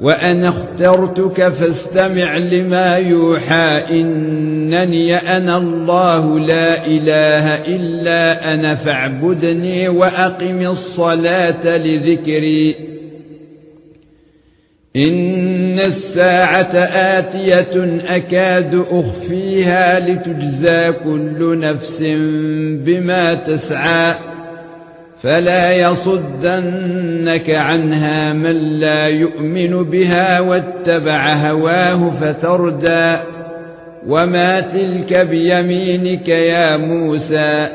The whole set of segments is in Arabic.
وأنا اخترتك فاستمع لما يوحى انني أنا الله لا اله الا أنا فاعبدني واقم الصلاه لذكري. ان الساعة اتيه اكاد اخفيها لتجزى كل نفس بما تسعى. فلا يصدنك عنها من لا يؤمن بها واتبع هواه فتردى وما تلك بيمينك يا موسى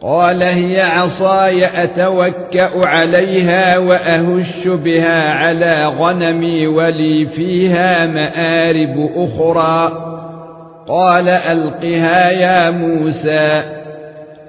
قال هي عصاي أتوكأ عليها وأهش بها على غنمي ولي فيها مآرب أخرى قال ألقها يا موسى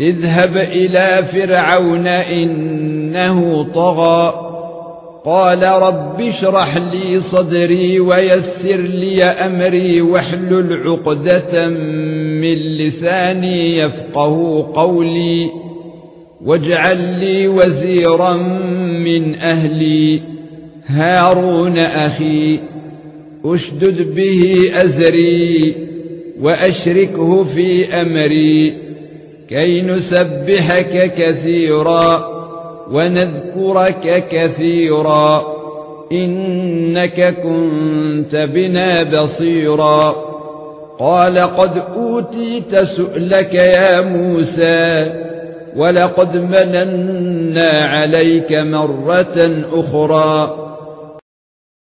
اذهب إلى فرعون إنه طغى. قال رب اشرح لي صدري ويسر لي أمري واحلل عقدة من لساني يفقهوا قولي. واجعل لي وزيرا من أهلي. هارون أخي أشدد به أزري وأشركه في أمري. كي نسبحك كثيرا ونذكرك كثيرا إنك كنت بنا بصيرا قال قد أوتيت سؤلك يا موسى ولقد مننا عليك مرة أخرى